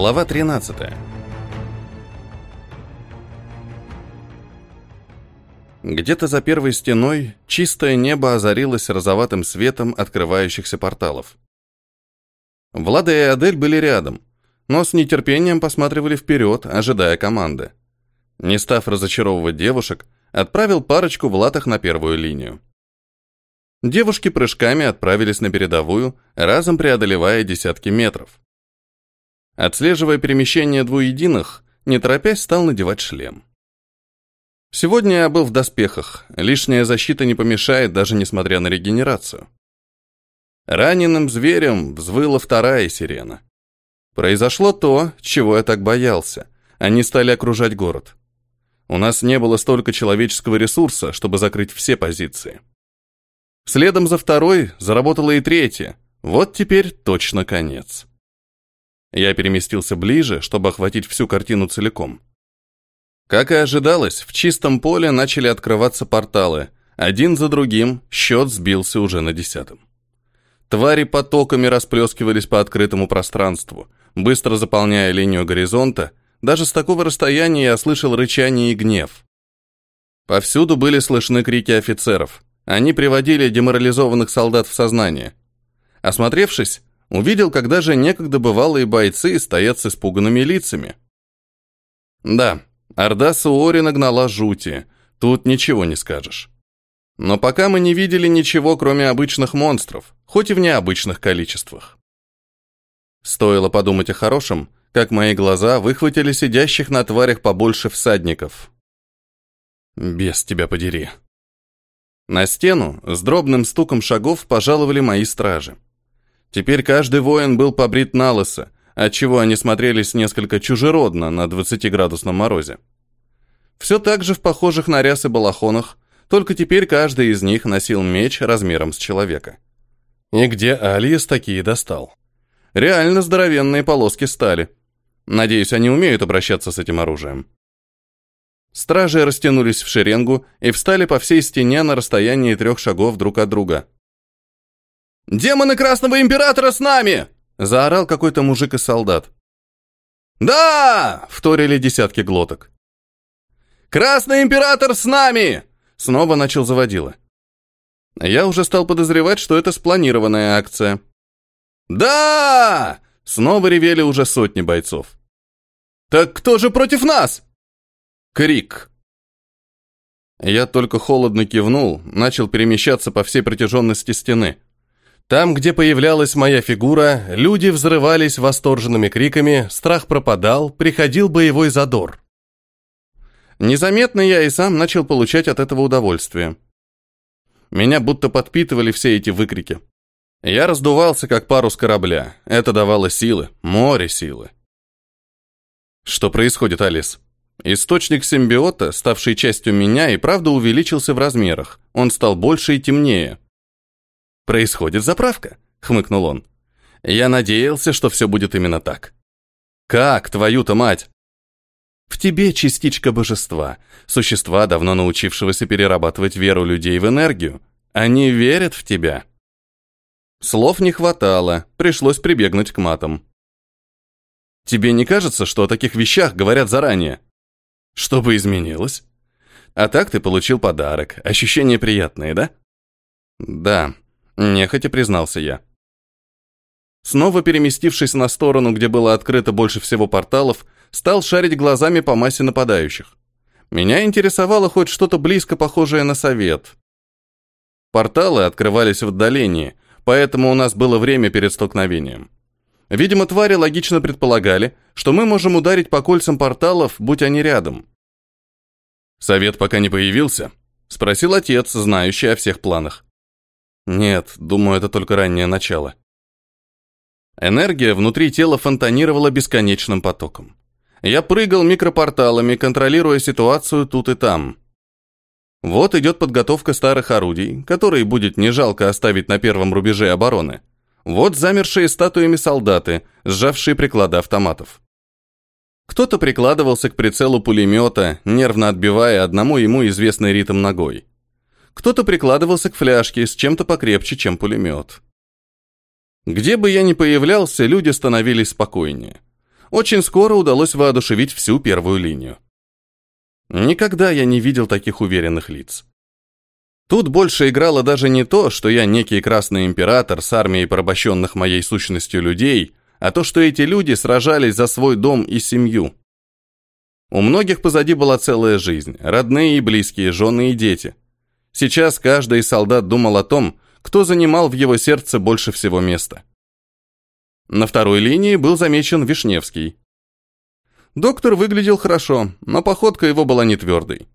Глава 13. Где-то за первой стеной чистое небо озарилось розоватым светом открывающихся порталов. Влада и Адель были рядом, но с нетерпением посматривали вперед, ожидая команды. Не став разочаровывать девушек, отправил парочку в латах на первую линию. Девушки прыжками отправились на передовую, разом преодолевая десятки метров. Отслеживая перемещение двуединых, не торопясь стал надевать шлем. Сегодня я был в доспехах, лишняя защита не помешает, даже несмотря на регенерацию. Раненым зверем взвыла вторая сирена. Произошло то, чего я так боялся. Они стали окружать город. У нас не было столько человеческого ресурса, чтобы закрыть все позиции. Следом за второй заработала и третья. Вот теперь точно конец. Я переместился ближе, чтобы охватить всю картину целиком. Как и ожидалось, в чистом поле начали открываться порталы. Один за другим счет сбился уже на десятом. Твари потоками расплескивались по открытому пространству, быстро заполняя линию горизонта. Даже с такого расстояния я слышал рычание и гнев. Повсюду были слышны крики офицеров. Они приводили деморализованных солдат в сознание. Осмотревшись, увидел, когда же некогда бывалые бойцы стоят с испуганными лицами. Да, орда Суори нагнала жути, тут ничего не скажешь. Но пока мы не видели ничего, кроме обычных монстров, хоть и в необычных количествах. Стоило подумать о хорошем, как мои глаза выхватили сидящих на тварях побольше всадников. Без тебя подери. На стену с дробным стуком шагов пожаловали мои стражи. Теперь каждый воин был побрит на лысо, отчего они смотрелись несколько чужеродно на 20-градусном морозе. Все так же в похожих на рясы балахонах, только теперь каждый из них носил меч размером с человека. И где Алиес такие достал? Реально здоровенные полоски стали. Надеюсь, они умеют обращаться с этим оружием. Стражи растянулись в шеренгу и встали по всей стене на расстоянии трех шагов друг от друга. «Демоны Красного Императора с нами!» — заорал какой-то мужик и солдат. «Да!» — вторили десятки глоток. «Красный Император с нами!» — снова начал заводила. Я уже стал подозревать, что это спланированная акция. «Да!» — снова ревели уже сотни бойцов. «Так кто же против нас?» Крик. Я только холодно кивнул, начал перемещаться по всей протяженности стены. Там, где появлялась моя фигура, люди взрывались восторженными криками, страх пропадал, приходил боевой задор. Незаметно я и сам начал получать от этого удовольствие. Меня будто подпитывали все эти выкрики. Я раздувался, как парус корабля. Это давало силы, море силы. Что происходит, Алис? Источник симбиота, ставший частью меня, и правда увеличился в размерах. Он стал больше и темнее. «Происходит заправка», — хмыкнул он. «Я надеялся, что все будет именно так». «Как, твою-то мать?» «В тебе частичка божества, существа, давно научившегося перерабатывать веру людей в энергию. Они верят в тебя». Слов не хватало, пришлось прибегнуть к матам. «Тебе не кажется, что о таких вещах говорят заранее?» «Что бы изменилось?» «А так ты получил подарок. Ощущения приятные, да?» «Да», Нехотя признался я. Снова переместившись на сторону, где было открыто больше всего порталов, стал шарить глазами по массе нападающих. Меня интересовало хоть что-то близко похожее на совет. Порталы открывались в отдалении, поэтому у нас было время перед столкновением. Видимо, твари логично предполагали, что мы можем ударить по кольцам порталов, будь они рядом. «Совет пока не появился?» — спросил отец, знающий о всех планах. Нет, думаю, это только раннее начало. Энергия внутри тела фонтанировала бесконечным потоком. Я прыгал микропорталами, контролируя ситуацию тут и там. Вот идет подготовка старых орудий, которые будет не жалко оставить на первом рубеже обороны. Вот замершие статуями солдаты, сжавшие приклады автоматов. Кто-то прикладывался к прицелу пулемета, нервно отбивая одному ему известный ритм ногой кто-то прикладывался к фляжке с чем-то покрепче, чем пулемет. Где бы я ни появлялся, люди становились спокойнее. очень скоро удалось воодушевить всю первую линию. Никогда я не видел таких уверенных лиц. Тут больше играло даже не то, что я некий красный император с армией порабощенных моей сущностью людей, а то, что эти люди сражались за свой дом и семью. У многих позади была целая жизнь, родные и близкие, жены и дети. Сейчас каждый солдат думал о том, кто занимал в его сердце больше всего места. На второй линии был замечен Вишневский. Доктор выглядел хорошо, но походка его была не твердой.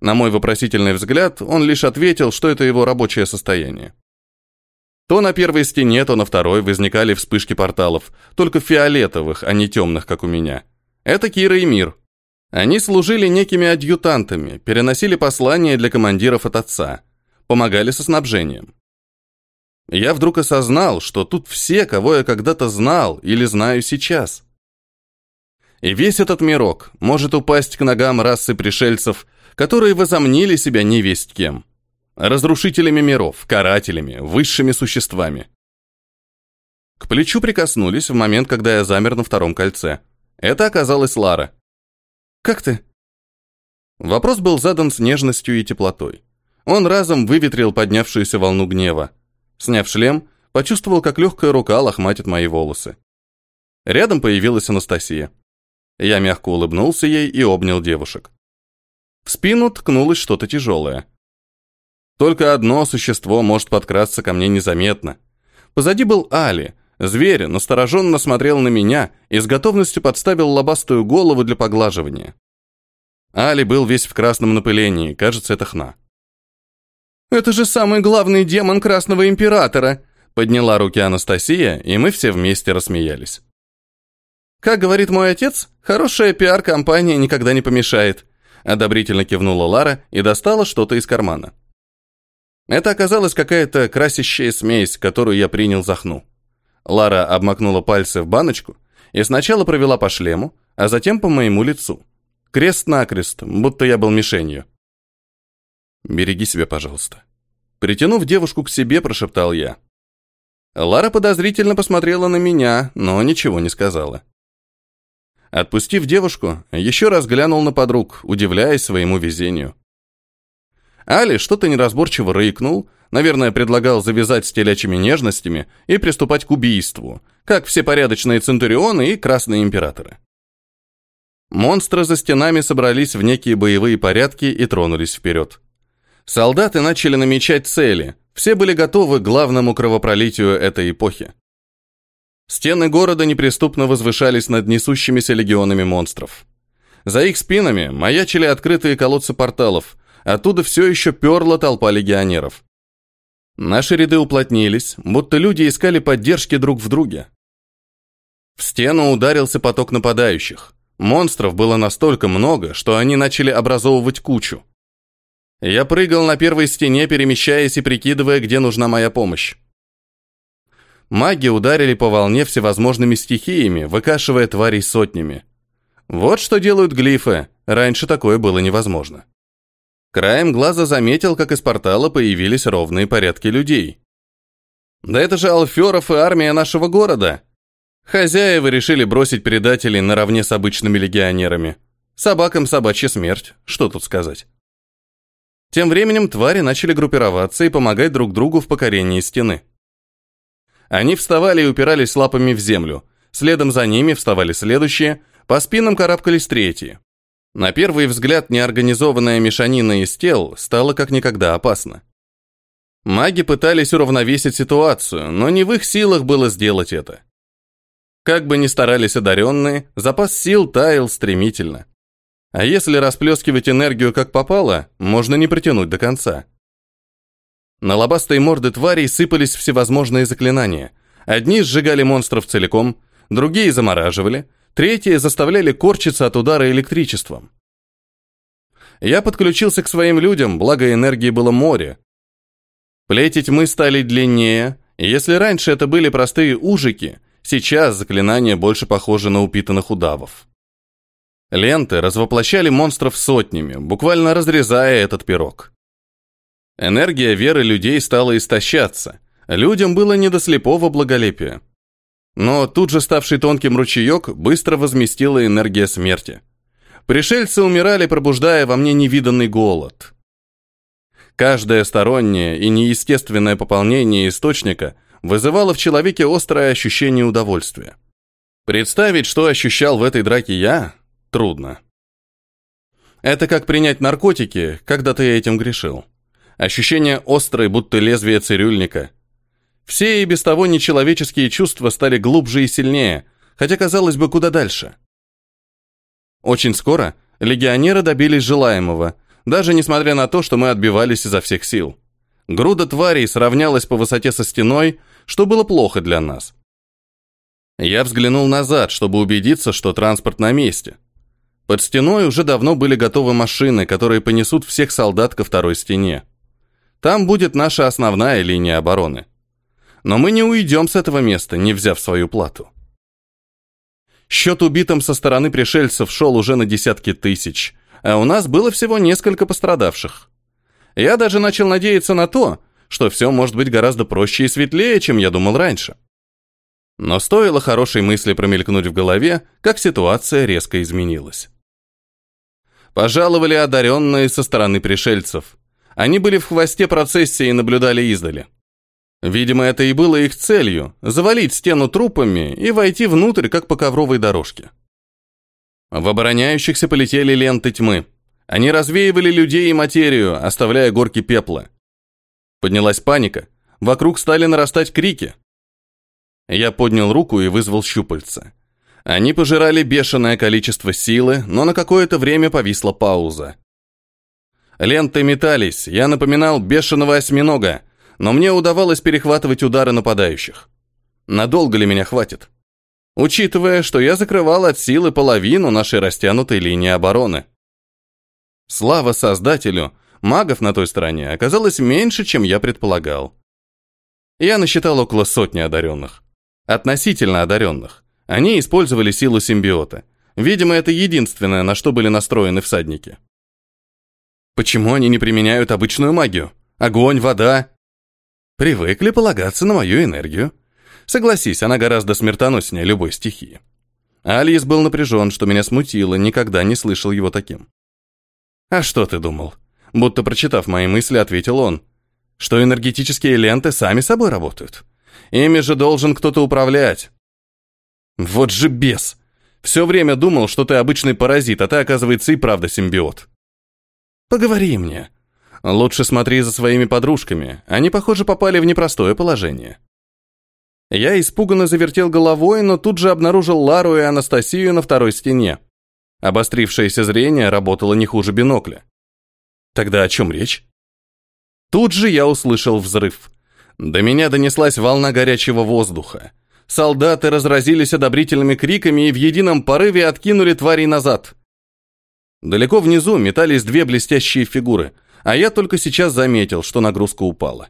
На мой вопросительный взгляд, он лишь ответил, что это его рабочее состояние. То на первой стене, то на второй возникали вспышки порталов, только фиолетовых, а не темных, как у меня. Это Кира и Мир. Они служили некими адъютантами, переносили послания для командиров от отца, помогали со снабжением. Я вдруг осознал, что тут все, кого я когда-то знал или знаю сейчас. И весь этот мирок может упасть к ногам расы пришельцев, которые возомнили себя невесть кем. Разрушителями миров, карателями, высшими существами. К плечу прикоснулись в момент, когда я замер на втором кольце. Это оказалась Лара. «Как ты?» Вопрос был задан с нежностью и теплотой. Он разом выветрил поднявшуюся волну гнева. Сняв шлем, почувствовал, как легкая рука лохматит мои волосы. Рядом появилась Анастасия. Я мягко улыбнулся ей и обнял девушек. В спину ткнулось что-то тяжелое. Только одно существо может подкрасться ко мне незаметно. Позади был Али. Зверь настороженно смотрел на меня и с готовностью подставил лобастую голову для поглаживания. Али был весь в красном напылении, кажется, это хна. «Это же самый главный демон Красного Императора!» Подняла руки Анастасия, и мы все вместе рассмеялись. «Как говорит мой отец, хорошая пиар-компания никогда не помешает», одобрительно кивнула Лара и достала что-то из кармана. Это оказалась какая-то красящая смесь, которую я принял за хну. Лара обмакнула пальцы в баночку и сначала провела по шлему, а затем по моему лицу. Крест-накрест, будто я был мишенью. Береги себя, пожалуйста. Притянув девушку к себе, прошептал я. Лара подозрительно посмотрела на меня, но ничего не сказала. Отпустив девушку, еще раз глянул на подруг, удивляясь своему везению. Али что-то неразборчиво рыкнул, наверное, предлагал завязать с телячьими нежностями и приступать к убийству, как все порядочные центурионы и красные императоры. Монстры за стенами собрались в некие боевые порядки и тронулись вперед. Солдаты начали намечать цели. Все были готовы к главному кровопролитию этой эпохи. Стены города неприступно возвышались над несущимися легионами монстров. За их спинами маячили открытые колодцы порталов, оттуда все еще перла толпа легионеров. Наши ряды уплотнились, будто люди искали поддержки друг в друге. В стену ударился поток нападающих. Монстров было настолько много, что они начали образовывать кучу. Я прыгал на первой стене, перемещаясь и прикидывая, где нужна моя помощь. Маги ударили по волне всевозможными стихиями, выкашивая тварей сотнями. Вот что делают глифы, раньше такое было невозможно. Краем глаза заметил, как из портала появились ровные порядки людей. Да это же Алферов и армия нашего города. Хозяева решили бросить предателей наравне с обычными легионерами. Собакам собачья смерть, что тут сказать. Тем временем твари начали группироваться и помогать друг другу в покорении стены. Они вставали и упирались лапами в землю. Следом за ними вставали следующие, по спинам карабкались третьи. На первый взгляд неорганизованная мешанина из тел стала как никогда опасна. Маги пытались уравновесить ситуацию, но не в их силах было сделать это. Как бы ни старались одаренные, запас сил таял стремительно. А если расплескивать энергию как попало, можно не протянуть до конца. На лобастые морды тварей сыпались всевозможные заклинания. Одни сжигали монстров целиком, другие замораживали, третьи заставляли корчиться от удара электричеством. Я подключился к своим людям, благо энергии было море. Плети тьмы стали длиннее, и если раньше это были простые ужики, сейчас заклинания больше похожи на упитанных удавов. Ленты развоплощали монстров сотнями, буквально разрезая этот пирог. Энергия веры людей стала истощаться. Людям было не до слепого благолепия. Но тут же ставший тонким ручеек быстро возместила энергия смерти. Пришельцы умирали, пробуждая во мне невиданный голод. Каждое стороннее и неестественное пополнение источника вызывало в человеке острое ощущение удовольствия. Представить, что ощущал в этой драке я, трудно. Это как принять наркотики, когда-то я этим грешил. Ощущение острое, будто лезвие цирюльника. Все и без того нечеловеческие чувства стали глубже и сильнее, хотя, казалось бы, куда дальше. Очень скоро легионеры добились желаемого, даже несмотря на то, что мы отбивались изо всех сил. Груда тварей сравнялась по высоте со стеной, что было плохо для нас. Я взглянул назад, чтобы убедиться, что транспорт на месте. Под стеной уже давно были готовы машины, которые понесут всех солдат ко второй стене. Там будет наша основная линия обороны. Но мы не уйдем с этого места, не взяв свою плату. Счет убитым со стороны пришельцев шел уже на десятки тысяч, а у нас было всего несколько пострадавших. Я даже начал надеяться на то, что все может быть гораздо проще и светлее, чем я думал раньше. Но стоило хорошей мысли промелькнуть в голове, как ситуация резко изменилась. Пожаловали одаренные со стороны пришельцев. Они были в хвосте процессии и наблюдали издали. Видимо, это и было их целью – завалить стену трупами и войти внутрь, как по ковровой дорожке. В обороняющихся полетели ленты тьмы. Они развеивали людей и материю, оставляя горки пепла. Поднялась паника. Вокруг стали нарастать крики. Я поднял руку и вызвал щупальца. Они пожирали бешеное количество силы, но на какое-то время повисла пауза. Ленты метались, я напоминал бешеного осьминога, но мне удавалось перехватывать удары нападающих. Надолго ли меня хватит? Учитывая, что я закрывал от силы половину нашей растянутой линии обороны. Слава Создателю, магов на той стороне оказалось меньше, чем я предполагал. Я насчитал около сотни одаренных. Относительно одаренных. Они использовали силу симбиота. Видимо, это единственное, на что были настроены всадники. Почему они не применяют обычную магию? Огонь, вода, Привыкли полагаться на мою энергию. Согласись, она гораздо смертоноснее любой стихии. Алис был напряжен, что меня смутило, никогда не слышал его таким. «А что ты думал?» Будто прочитав мои мысли, ответил он. «Что энергетические ленты сами собой работают. Ими же должен кто-то управлять». «Вот же бес! Все время думал, что ты обычный паразит, а ты, оказывается, и правда симбиот». «Поговори мне», Лучше смотри за своими подружками, они, похоже, попали в непростое положение. Я испуганно завертел головой, но тут же обнаружил Лару и Анастасию на второй стене. Обострившееся зрение работало не хуже бинокля. Тогда о чем речь? Тут же я услышал взрыв. До меня донеслась волна горячего воздуха. Солдаты разразились одобрительными криками и в едином порыве откинули тварей назад. Далеко внизу метались две блестящие фигуры – а я только сейчас заметил, что нагрузка упала.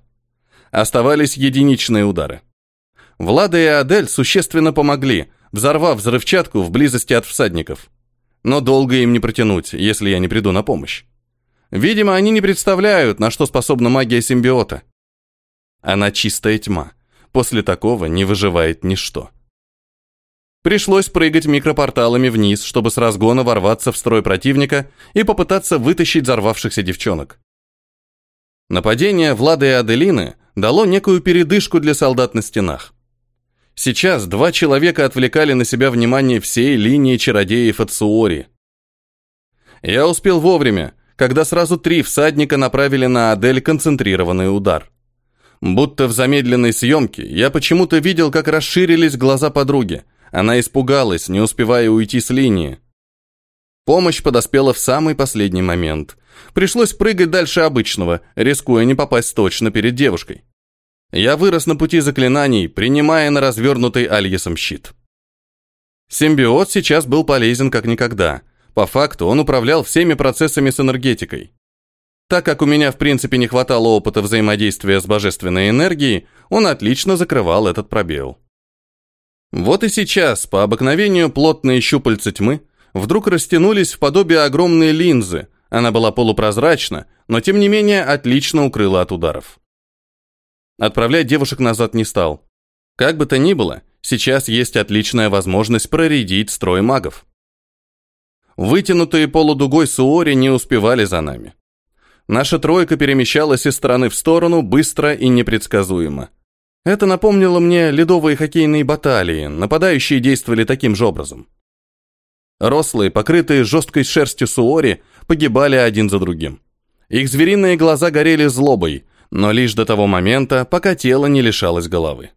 Оставались единичные удары. Влада и Адель существенно помогли, взорвав взрывчатку в близости от всадников. Но долго им не протянуть, если я не приду на помощь. Видимо, они не представляют, на что способна магия симбиота. Она чистая тьма. После такого не выживает ничто. Пришлось прыгать микропорталами вниз, чтобы с разгона ворваться в строй противника и попытаться вытащить взорвавшихся девчонок. Нападение Влада и Аделины дало некую передышку для солдат на стенах. Сейчас два человека отвлекали на себя внимание всей линии чародеев от Суори. Я успел вовремя, когда сразу три всадника направили на Адель концентрированный удар. Будто в замедленной съемке я почему-то видел, как расширились глаза подруги. Она испугалась, не успевая уйти с линии. Помощь подоспела в самый последний момент. Пришлось прыгать дальше обычного, рискуя не попасть точно перед девушкой. Я вырос на пути заклинаний, принимая на развернутый Альесом щит. Симбиот сейчас был полезен как никогда. По факту он управлял всеми процессами с энергетикой. Так как у меня в принципе не хватало опыта взаимодействия с божественной энергией, он отлично закрывал этот пробел. Вот и сейчас, по обыкновению плотные щупальца тьмы, вдруг растянулись в подобие огромной линзы, она была полупрозрачна, но тем не менее отлично укрыла от ударов. Отправлять девушек назад не стал. Как бы то ни было, Сейчас есть отличная возможность проредить строй магов. Вытянутые полудугой суори не успевали за нами. Наша тройка перемещалась из стороны в сторону быстро и непредсказуемо. Это напомнило мне ледовые хоккейные баталии, нападающие действовали таким же образом. Рослые, покрытые жесткой шерстью суори, погибали один за другим. Их звериные глаза горели злобой, но лишь до того момента, пока тело не лишалось головы.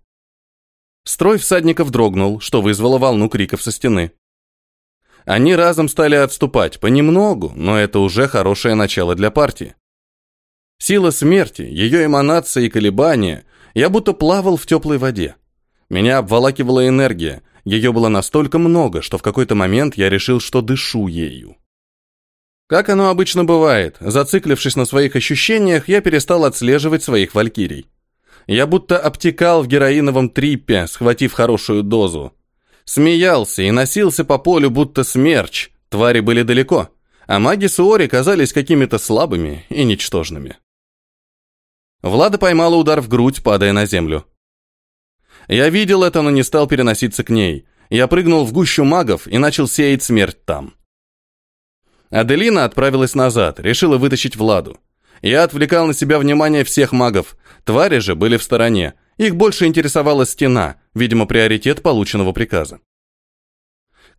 Строй всадников дрогнул, что вызвало волну криков со стены. Они разом стали отступать, понемногу, но это уже хорошее начало для партии. Сила смерти, ее эманации и колебания, я будто плавал в теплой воде. Меня обволакивала энергия, ее было настолько много, что в какой-то момент я решил, что дышу ею. Как оно обычно бывает, зациклившись на своих ощущениях, я перестал отслеживать своих валькирий. Я будто обтекал в героиновом трипе, схватив хорошую дозу. Смеялся и носился по полю, будто смерч. Твари были далеко, а маги Суори казались какими-то слабыми и ничтожными. Влада поймала удар в грудь, падая на землю. Я видел это, но не стал переноситься к ней. Я прыгнул в гущу магов и начал сеять смерть там. Аделина отправилась назад, решила вытащить Владу. Я отвлекал на себя внимание всех магов. Твари же были в стороне. Их больше интересовала стена, видимо, приоритет полученного приказа.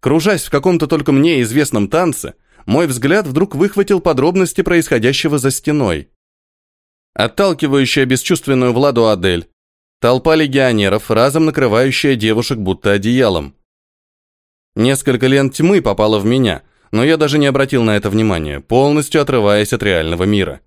Кружась в каком-то только мне известном танце, мой взгляд вдруг выхватил подробности происходящего за стеной. Отталкивающая бесчувственную Владу Адель, толпа легионеров, разом накрывающая девушек будто одеялом. Несколько лент тьмы попало в меня, но я даже не обратил на это внимания, полностью отрываясь от реального мира.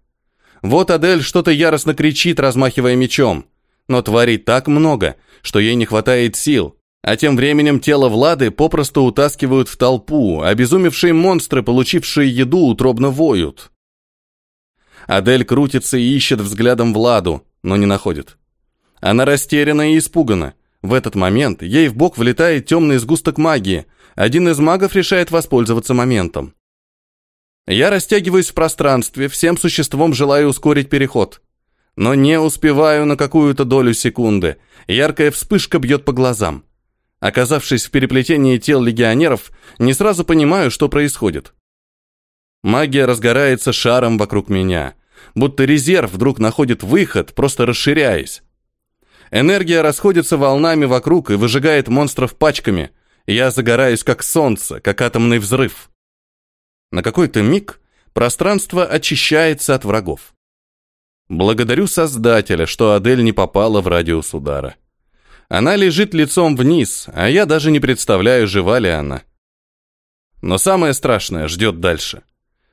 Вот Адель что-то яростно кричит, размахивая мечом но тварей так много, что ей не хватает сил, а тем временем тело Влады попросту утаскивают в толпу, обезумевшие монстры, получившие еду, утробно воют. Адель крутится и ищет взглядом Владу, но не находит. Она растеряна и испугана. В этот момент ей в бок влетает темный сгусток магии. Один из магов решает воспользоваться моментом. Я растягиваюсь в пространстве, всем существом желаю ускорить переход но не успеваю на какую-то долю секунды. Яркая вспышка бьет по глазам. Оказавшись в переплетении тел легионеров, не сразу понимаю, что происходит. Магия разгорается шаром вокруг меня, будто резерв вдруг находит выход, просто расширяясь. Энергия расходится волнами вокруг и выжигает монстров пачками. Я загораюсь как солнце, как атомный взрыв. На какой-то миг пространство очищается от врагов. Благодарю Создателя, что Адель не попала в радиус удара. Она лежит лицом вниз, а я даже не представляю, жива ли она. Но самое страшное ждет дальше.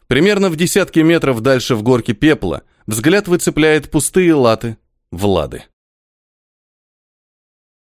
Примерно в десятке метров дальше в горке пепла взгляд выцепляет пустые латы Влады.